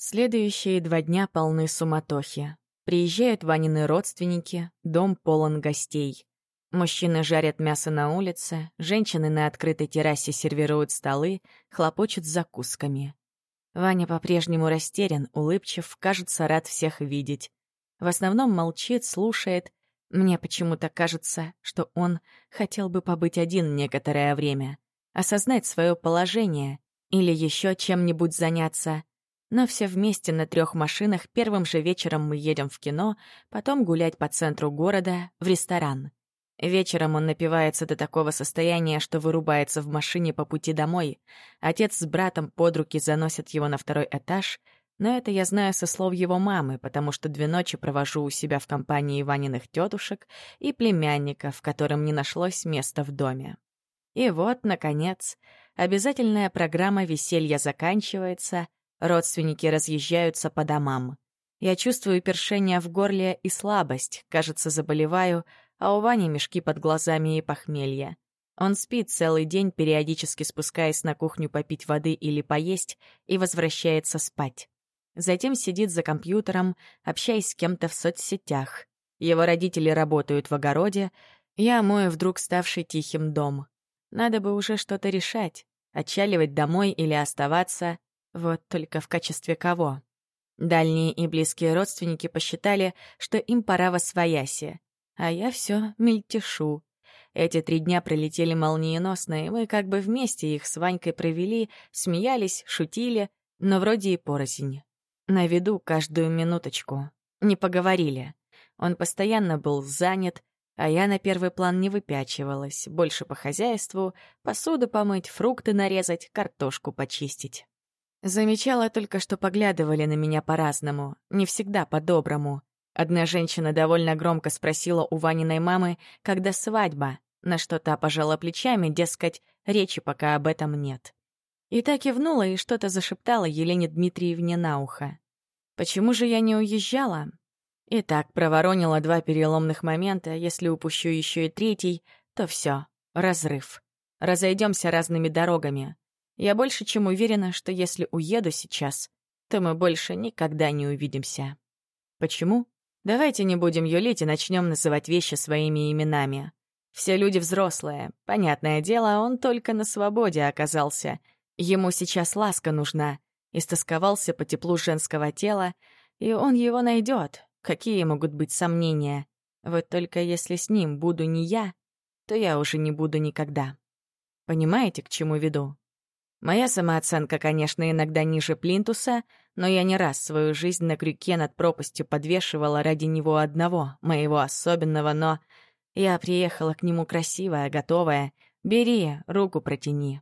Следующие два дня полны суматохи. Приезжают Ванины родственники, дом полон гостей. Мужчины жарят мясо на улице, женщины на открытой террасе сервируют столы, хлопочут с закусками. Ваня по-прежнему растерян, улыбчив, кажется, рад всех видеть. В основном молчит, слушает. Мне почему-то кажется, что он хотел бы побыть один некоторое время, осознать свое положение или еще чем-нибудь заняться. Но все вместе на трех машинах первым же вечером мы едем в кино, потом гулять по центру города, в ресторан. Вечером он напивается до такого состояния, что вырубается в машине по пути домой. Отец с братом под руки заносят его на второй этаж, но это я знаю со слов его мамы, потому что две ночи провожу у себя в компании Ваниных тетушек и племянников, которым не нашлось места в доме. И вот, наконец, обязательная программа веселья заканчивается, Родственники разъезжаются по домам. Я чувствую першение в горле и слабость, кажется, заболеваю, а у Вани мешки под глазами и похмелье. Он спит целый день, периодически спускаясь на кухню попить воды или поесть, и возвращается спать. Затем сидит за компьютером, общаясь с кем-то в соцсетях. Его родители работают в огороде, я мою вдруг ставший тихим дом. Надо бы уже что-то решать, отчаливать домой или оставаться, вот только в качестве кого? Дальние и близкие родственники посчитали, что им пора во свояси, а я все мельтешу. Эти три дня пролетели молниеносно, и мы как бы вместе их с Ванькой провели, смеялись, шутили, но вроде и порознь. На виду каждую минуточку. Не поговорили. Он постоянно был занят, а я на первый план не выпячивалась, больше по хозяйству, посуду помыть, фрукты нарезать, картошку почистить. Замечала только, что поглядывали на меня по-разному, не всегда по-доброму. Одна женщина довольно громко спросила у Ваниной мамы, когда свадьба, на что та пожала плечами, дескать, речи пока об этом нет. И так кивнула и что-то зашептала Елене Дмитриевне на ухо. Почему же я не уезжала? И так проворонила два переломных момента, если упущу еще и третий, то все, разрыв. Разойдемся разными дорогами. Я больше чем уверена, что если уеду сейчас, то мы больше никогда не увидимся. Почему? Давайте не будем юлить и начнем называть вещи своими именами. Все люди взрослые. Понятное дело, он только на свободе оказался. Ему сейчас ласка нужна. Истосковался по теплу женского тела, и он его найдет. Какие могут быть сомнения? Вот только если с ним буду не я, то я уже не буду никогда. Понимаете, к чему веду? Моя самооценка, конечно, иногда ниже плинтуса, но я не раз свою жизнь на крюке над пропастью подвешивала ради него одного, моего особенного, но... Я приехала к нему красивая, готовая. Бери, руку протяни.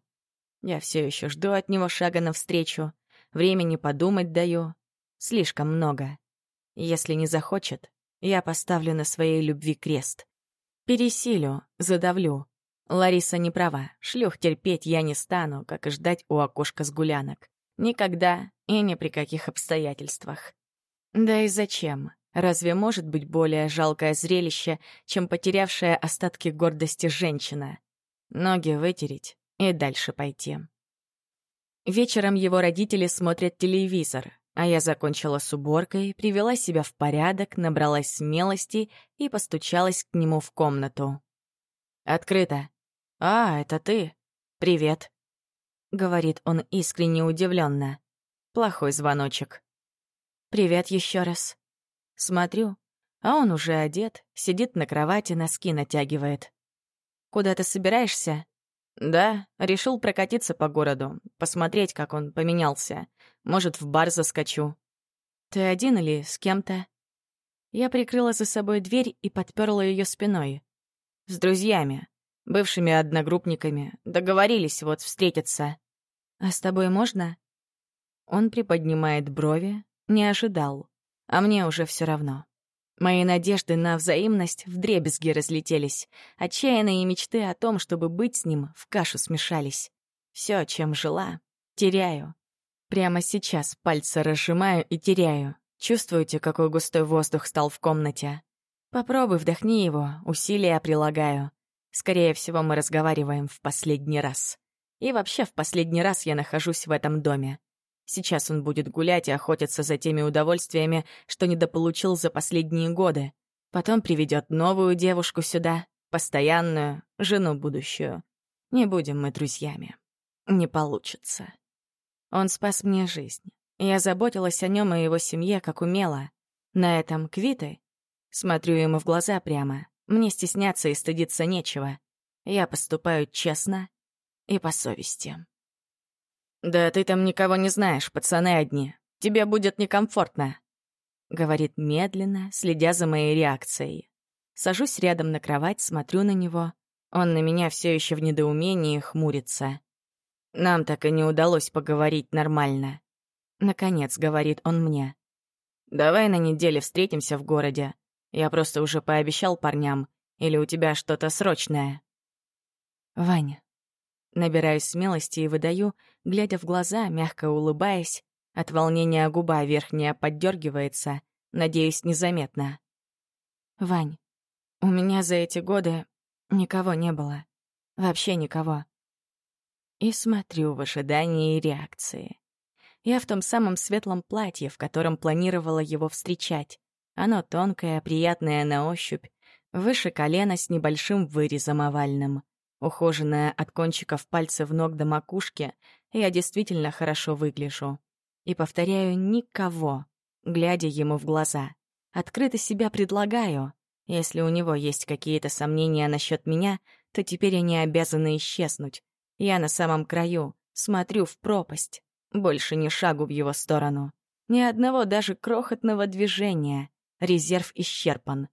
Я все еще жду от него шага навстречу. Времени подумать даю. Слишком много. Если не захочет, я поставлю на своей любви крест. Пересилю, задавлю, Лариса не права. Шлюх терпеть я не стану, как и ждать у окошка с гулянок. Никогда и ни при каких обстоятельствах. Да и зачем? Разве может быть более жалкое зрелище, чем потерявшая остатки гордости женщина? Ноги вытереть и дальше пойти. Вечером его родители смотрят телевизор, а я закончила с уборкой, привела себя в порядок, набралась смелости и постучалась к нему в комнату. «Открыто», «А, это ты? Привет», — говорит он искренне удивленно. Плохой звоночек. «Привет еще раз». Смотрю, а он уже одет, сидит на кровати, носки натягивает. «Куда ты собираешься?» «Да, решил прокатиться по городу, посмотреть, как он поменялся. Может, в бар заскочу». «Ты один или с кем-то?» Я прикрыла за собой дверь и подперла ее спиной. «С друзьями бывшими одногруппниками. Договорились вот встретиться. А с тобой можно? Он приподнимает брови, не ожидал. А мне уже все равно. Мои надежды на взаимность вдребезги разлетелись. Отчаянные мечты о том, чтобы быть с ним, в кашу смешались. Все, чем жила, теряю. Прямо сейчас пальцы разжимаю и теряю. Чувствуете, какой густой воздух стал в комнате? Попробуй, вдохни его, усилия прилагаю. Скорее всего, мы разговариваем в последний раз. И вообще, в последний раз я нахожусь в этом доме. Сейчас он будет гулять и охотиться за теми удовольствиями, что недополучил за последние годы. Потом приведет новую девушку сюда, постоянную, жену будущую. Не будем мы друзьями. Не получится. Он спас мне жизнь. Я заботилась о нем и его семье, как умела. На этом квиты. Смотрю ему в глаза прямо. Мне стесняться и стыдиться нечего. Я поступаю честно и по совести. «Да ты там никого не знаешь, пацаны одни. Тебе будет некомфортно», — говорит медленно, следя за моей реакцией. Сажусь рядом на кровать, смотрю на него. Он на меня все еще в недоумении хмурится. Нам так и не удалось поговорить нормально. Наконец, говорит он мне. «Давай на неделе встретимся в городе. Я просто уже пообещал парням. Или у тебя что-то срочное?» «Ваня». Набираюсь смелости и выдаю, глядя в глаза, мягко улыбаясь. От волнения губа верхняя поддергивается, надеюсь, незаметно. «Вань, у меня за эти годы никого не было. Вообще никого». И смотрю в ожидании реакции. Я в том самом светлом платье, в котором планировала его встречать. Оно тонкое, приятное на ощупь, выше колена с небольшим вырезом овальным. Ухоженная от кончиков пальцев ног до макушки, я действительно хорошо выгляжу. И повторяю «никого», глядя ему в глаза. Открыто себя предлагаю. Если у него есть какие-то сомнения насчет меня, то теперь они обязаны исчезнуть. Я на самом краю, смотрю в пропасть. Больше ни шагу в его сторону. Ни одного даже крохотного движения. Резерв исчерпан.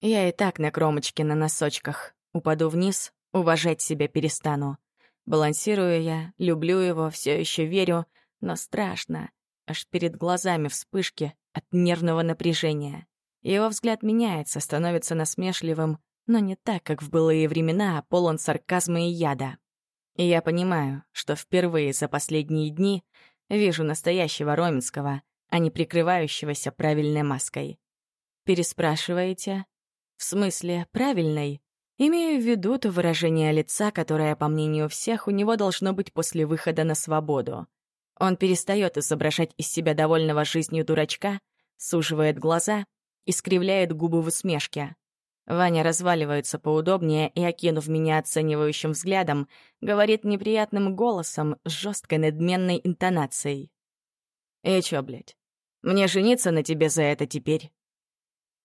Я и так на кромочке на носочках. Упаду вниз, уважать себя перестану. Балансирую я, люблю его, все еще верю, но страшно. Аж перед глазами вспышки от нервного напряжения. Его взгляд меняется, становится насмешливым, но не так, как в былые времена, а полон сарказма и яда. И я понимаю, что впервые за последние дни вижу настоящего Роменского, а не прикрывающегося правильной маской. Переспрашиваете? В смысле, правильной? Имею в виду то выражение лица, которое, по мнению всех, у него должно быть после выхода на свободу. Он перестает изображать из себя довольного жизнью дурачка, суживает глаза, искривляет губы в усмешке. Ваня разваливается поудобнее и, окинув меня оценивающим взглядом, говорит неприятным голосом с жесткой надменной интонацией. «И чё, блядь, мне жениться на тебе за это теперь?»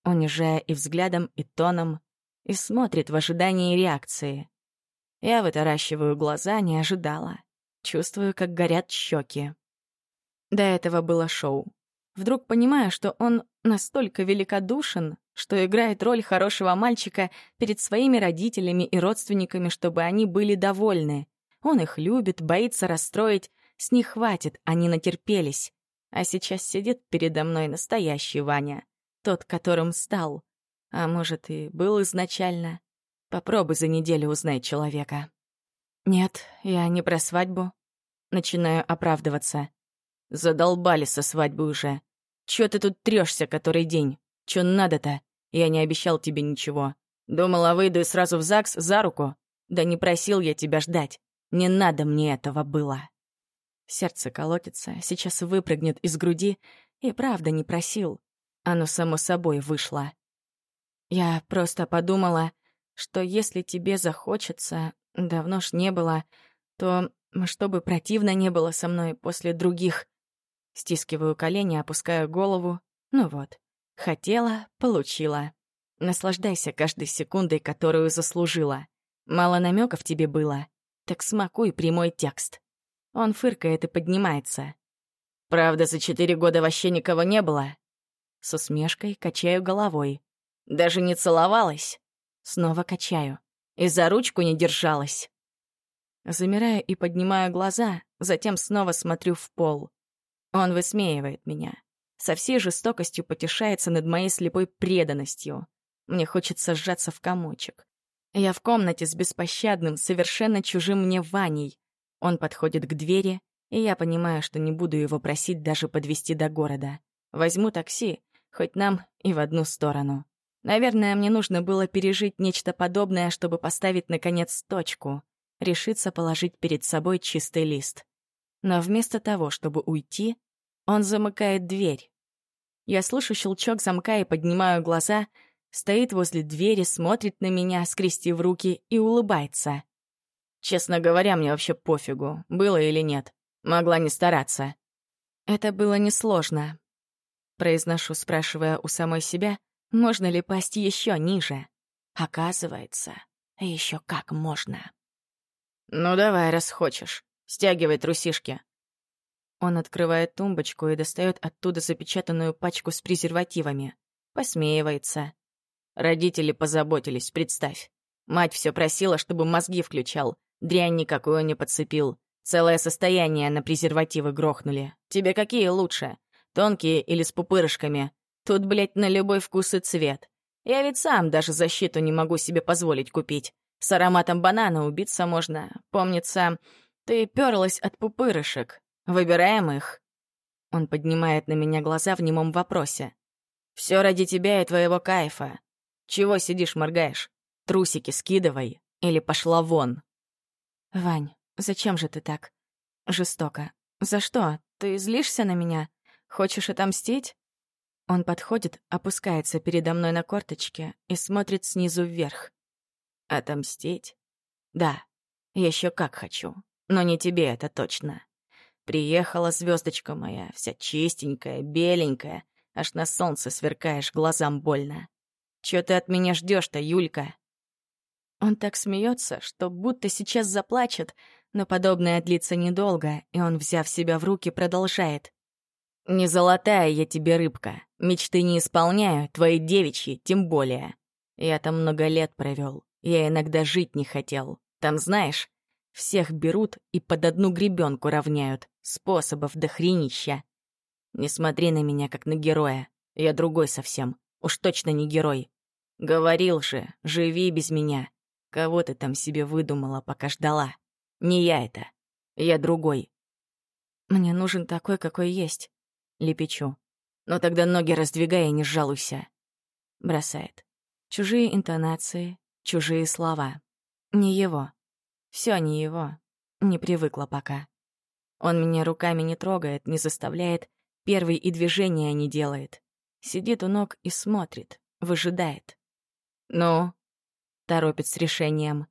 Унижая и взглядом, и тоном, и смотрит в ожидании реакции. Я вытаращиваю глаза, не ожидала. Чувствую, как горят щеки. До этого было шоу. Вдруг понимаю, что он настолько великодушен, что играет роль хорошего мальчика перед своими родителями и родственниками, чтобы они были довольны. Он их любит, боится расстроить, с них хватит, они натерпелись. А сейчас сидит передо мной настоящий Ваня, тот, которым стал. А может, и был изначально. Попробуй за неделю узнать человека. Нет, я не про свадьбу. Начинаю оправдываться. Задолбали со свадьбы уже. Чё ты тут трёшься который день? Чё надо-то? Я не обещал тебе ничего. Думала, выйду и сразу в ЗАГС за руку. Да не просил я тебя ждать. Не надо мне этого было. Сердце колотится, сейчас выпрыгнет из груди. И правда не просил. Оно само собой вышло. Я просто подумала, что если тебе захочется, давно ж не было, то чтобы противно не было со мной после других. Стискиваю колени, опускаю голову. Ну вот. Хотела — получила. Наслаждайся каждой секундой, которую заслужила. Мало намеков тебе было. Так смакуй прямой текст. Он фыркает и поднимается. Правда, за четыре года вообще никого не было. С усмешкой качаю головой. Даже не целовалась. Снова качаю. И за ручку не держалась. Замираю и поднимаю глаза, затем снова смотрю в пол. Он высмеивает меня со всей жестокостью потешается над моей слепой преданностью. Мне хочется сжаться в комочек. Я в комнате с беспощадным, совершенно чужим мне Ваней. Он подходит к двери, и я понимаю, что не буду его просить даже подвести до города. Возьму такси, хоть нам и в одну сторону. Наверное, мне нужно было пережить нечто подобное, чтобы поставить, наконец, точку. Решиться положить перед собой чистый лист. Но вместо того, чтобы уйти, он замыкает дверь. Я слышу щелчок замка и поднимаю глаза. Стоит возле двери, смотрит на меня, скрестив руки, и улыбается. Честно говоря, мне вообще пофигу, было или нет. Могла не стараться. Это было несложно. Произношу, спрашивая у самой себя, можно ли пасть еще ниже. Оказывается, еще как можно. «Ну давай, раз хочешь. Стягивай трусишки». Он открывает тумбочку и достает оттуда запечатанную пачку с презервативами. Посмеивается. Родители позаботились, представь. Мать все просила, чтобы мозги включал. Дрянь никакую не подцепил. Целое состояние на презервативы грохнули. Тебе какие лучше? Тонкие или с пупырышками? Тут, блядь, на любой вкус и цвет. Я ведь сам даже защиту не могу себе позволить купить. С ароматом банана убиться можно. Помнится, ты пёрлась от пупырышек. Выбираем их. Он поднимает на меня глаза в немом вопросе. Все ради тебя и твоего кайфа. Чего сидишь, моргаешь? Трусики скидывай или пошла вон. Вань, зачем же ты так? Жестоко. За что? Ты злишься на меня? Хочешь отомстить? Он подходит, опускается передо мной на корточке и смотрит снизу вверх. Отомстить? Да, еще как хочу. Но не тебе это точно. Приехала звездочка моя, вся чистенькая, беленькая, аж на солнце сверкаешь, глазам больно. Чё ты от меня ждешь то Юлька? Он так смеется, что будто сейчас заплачет, но подобное длится недолго, и он, взяв себя в руки, продолжает. «Не золотая я тебе рыбка, мечты не исполняю, твои девичьи тем более. Я там много лет провел, я иногда жить не хотел. Там, знаешь, всех берут и под одну гребенку равняют. Способов до хренища. Не смотри на меня, как на героя. Я другой совсем. Уж точно не герой. Говорил же, живи без меня. Кого ты там себе выдумала, пока ждала? Не я это. Я другой. Мне нужен такой, какой есть. Лепечу. Но тогда ноги раздвигай и не жалуйся. Бросает. Чужие интонации, чужие слова. Не его. Все не его. Не привыкла пока. Он меня руками не трогает, не заставляет, первый и движения не делает. Сидит у ног и смотрит, выжидает. «Ну?» — торопит с решением.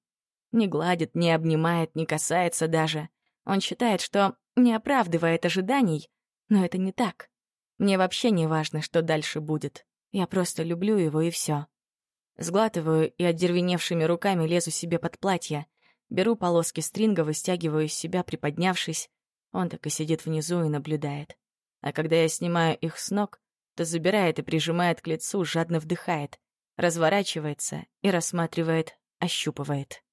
Не гладит, не обнимает, не касается даже. Он считает, что не оправдывает ожиданий, но это не так. Мне вообще не важно, что дальше будет. Я просто люблю его, и все. Сглатываю и отдервеневшими руками лезу себе под платье, Беру полоски стринга, выстягиваю из себя, приподнявшись. Он так и сидит внизу и наблюдает. А когда я снимаю их с ног, то забирает и прижимает к лицу, жадно вдыхает, разворачивается и рассматривает, ощупывает.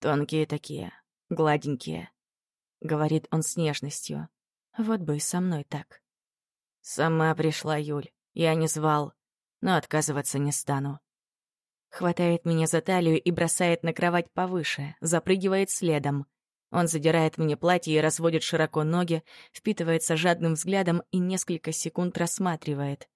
«Тонкие такие, гладенькие», — говорит он с нежностью. «Вот бы и со мной так». «Сама пришла, Юль, я не звал, но отказываться не стану. Хватает меня за талию и бросает на кровать повыше, запрыгивает следом. Он задирает мне платье и разводит широко ноги, впитывается жадным взглядом и несколько секунд рассматривает.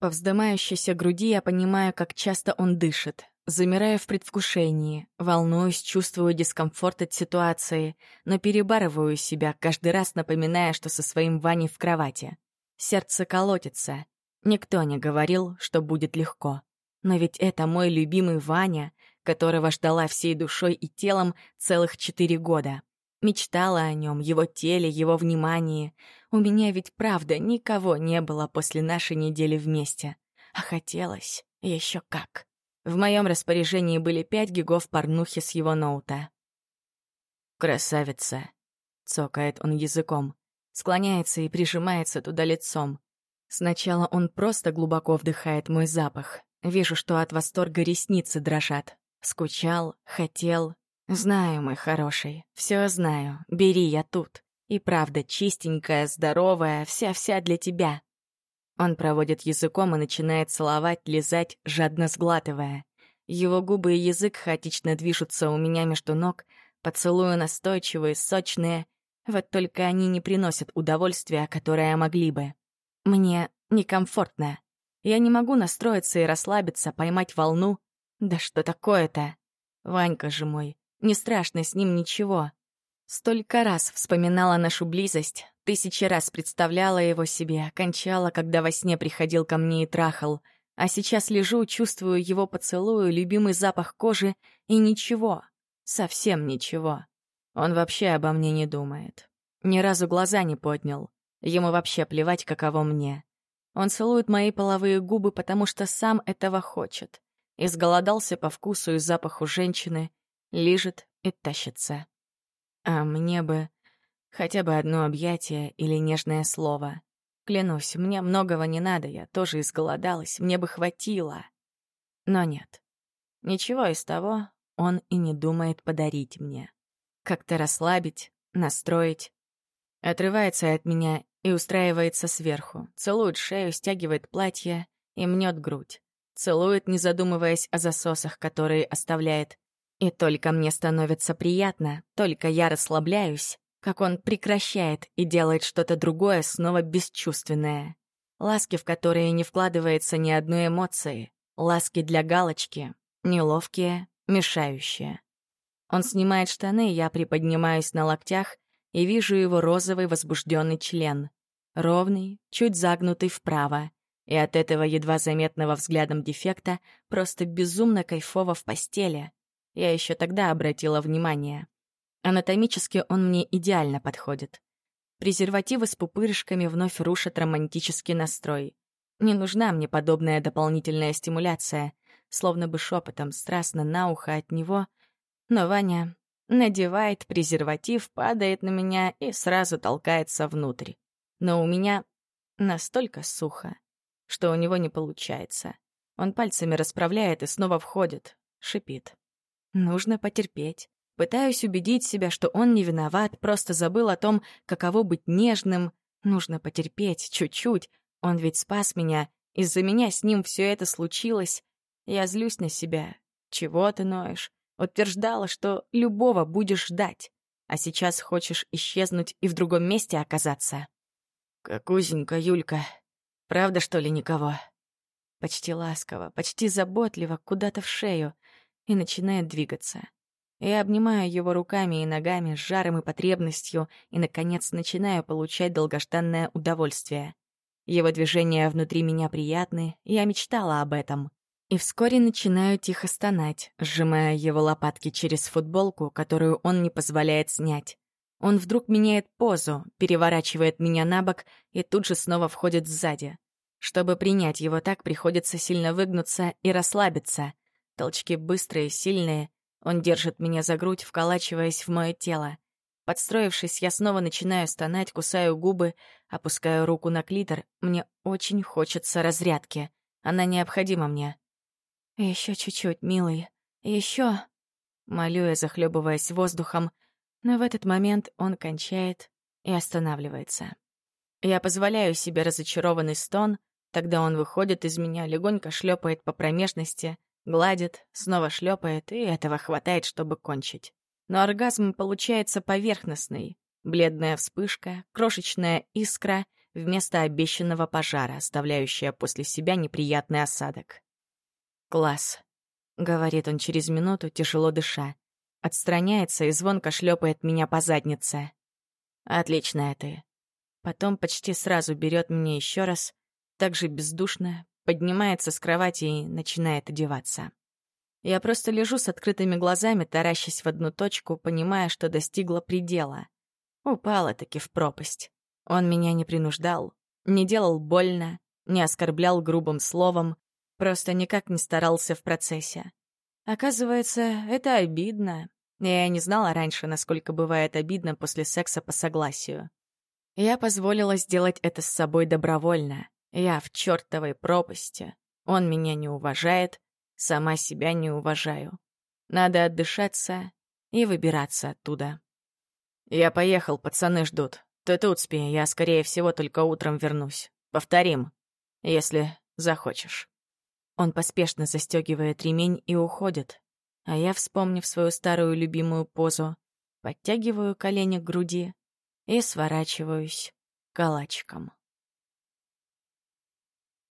По вздымающейся груди я понимаю, как часто он дышит. Замираю в предвкушении, волнуюсь, чувствую дискомфорт от ситуации, но перебарываю себя, каждый раз напоминая, что со своим Ваней в кровати. Сердце колотится. Никто не говорил, что будет легко. Но ведь это мой любимый Ваня, которого ждала всей душой и телом целых четыре года. Мечтала о нем, его теле, его внимании. У меня ведь правда никого не было после нашей недели вместе. А хотелось еще как. В моем распоряжении были пять гигов порнухи с его ноута. «Красавица!» — цокает он языком. Склоняется и прижимается туда лицом. Сначала он просто глубоко вдыхает мой запах, Вижу, что от восторга ресницы дрожат. Скучал, хотел. Знаю, мой хороший, все знаю. Бери, я тут. И правда, чистенькая, здоровая, вся-вся для тебя. Он проводит языком и начинает целовать, лизать, жадно сглатывая. Его губы и язык хаотично движутся у меня между ног, поцелуи настойчивые, сочные. Вот только они не приносят удовольствия, которое могли бы. Мне некомфортно. Я не могу настроиться и расслабиться, поймать волну. Да что такое-то? Ванька же мой, не страшно с ним ничего. Столько раз вспоминала нашу близость, тысячи раз представляла его себе, кончала, когда во сне приходил ко мне и трахал. А сейчас лежу, чувствую его поцелую, любимый запах кожи и ничего, совсем ничего. Он вообще обо мне не думает. Ни разу глаза не поднял. Ему вообще плевать, каково мне. Он целует мои половые губы, потому что сам этого хочет. Изголодался по вкусу и запаху женщины, лижет и тащится. А мне бы хотя бы одно объятие или нежное слово. Клянусь, мне многого не надо, я тоже изголодалась, мне бы хватило. Но нет. Ничего из того он и не думает подарить мне. Как-то расслабить, настроить. Отрывается от меня и устраивается сверху, целует шею, стягивает платье и мнет грудь. Целует, не задумываясь о засосах, которые оставляет. И только мне становится приятно, только я расслабляюсь, как он прекращает и делает что-то другое, снова бесчувственное. Ласки, в которые не вкладывается ни одной эмоции. Ласки для галочки. Неловкие, мешающие. Он снимает штаны, я приподнимаюсь на локтях и вижу его розовый возбужденный член. Ровный, чуть загнутый вправо. И от этого едва заметного взглядом дефекта просто безумно кайфово в постели. Я еще тогда обратила внимание. Анатомически он мне идеально подходит. Презервативы с пупырышками вновь рушат романтический настрой. Не нужна мне подобная дополнительная стимуляция, словно бы шепотом страстно на ухо от него. Но Ваня надевает презерватив, падает на меня и сразу толкается внутрь. Но у меня настолько сухо, что у него не получается. Он пальцами расправляет и снова входит, шипит. Нужно потерпеть. Пытаюсь убедить себя, что он не виноват, просто забыл о том, каково быть нежным. Нужно потерпеть, чуть-чуть. Он ведь спас меня. Из-за меня с ним все это случилось. Я злюсь на себя. Чего ты ноешь? Утверждала, что любого будешь ждать. А сейчас хочешь исчезнуть и в другом месте оказаться. Как узенько, Юлька. Правда, что ли, никого? Почти ласково, почти заботливо, куда-то в шею. И начинает двигаться. Я обнимаю его руками и ногами с жаром и потребностью и, наконец, начинаю получать долгожданное удовольствие. Его движения внутри меня приятны, я мечтала об этом. И вскоре начинаю тихо стонать, сжимая его лопатки через футболку, которую он не позволяет снять. Он вдруг меняет позу, переворачивает меня на бок и тут же снова входит сзади. Чтобы принять его так, приходится сильно выгнуться и расслабиться. Толчки быстрые, сильные, он держит меня за грудь, вколачиваясь в мое тело. Подстроившись, я снова начинаю стонать, кусаю губы, опускаю руку на клитор. Мне очень хочется разрядки. Она необходима мне. Еще чуть-чуть, милый. Еще. Молю я, захлебываясь воздухом, но в этот момент он кончает и останавливается. Я позволяю себе разочарованный стон, тогда он выходит из меня, легонько шлепает по промежности, Гладит, снова шлепает, и этого хватает, чтобы кончить. Но оргазм получается поверхностный. Бледная вспышка, крошечная искра вместо обещанного пожара, оставляющая после себя неприятный осадок. «Класс», — говорит он через минуту, тяжело дыша. Отстраняется и звонко шлепает меня по заднице. «Отличная ты». Потом почти сразу берет меня еще раз, так же бездушно, поднимается с кровати и начинает одеваться. Я просто лежу с открытыми глазами, таращась в одну точку, понимая, что достигла предела. Упала-таки в пропасть. Он меня не принуждал, не делал больно, не оскорблял грубым словом, просто никак не старался в процессе. Оказывается, это обидно. Я не знала раньше, насколько бывает обидно после секса по согласию. Я позволила сделать это с собой добровольно. Я в чертовой пропасти. Он меня не уважает, сама себя не уважаю. Надо отдышаться и выбираться оттуда. Я поехал, пацаны ждут. Ты тут спи, я, скорее всего, только утром вернусь. Повторим, если захочешь. Он поспешно застегивает ремень и уходит, а я, вспомнив свою старую любимую позу, подтягиваю колени к груди и сворачиваюсь калачиком.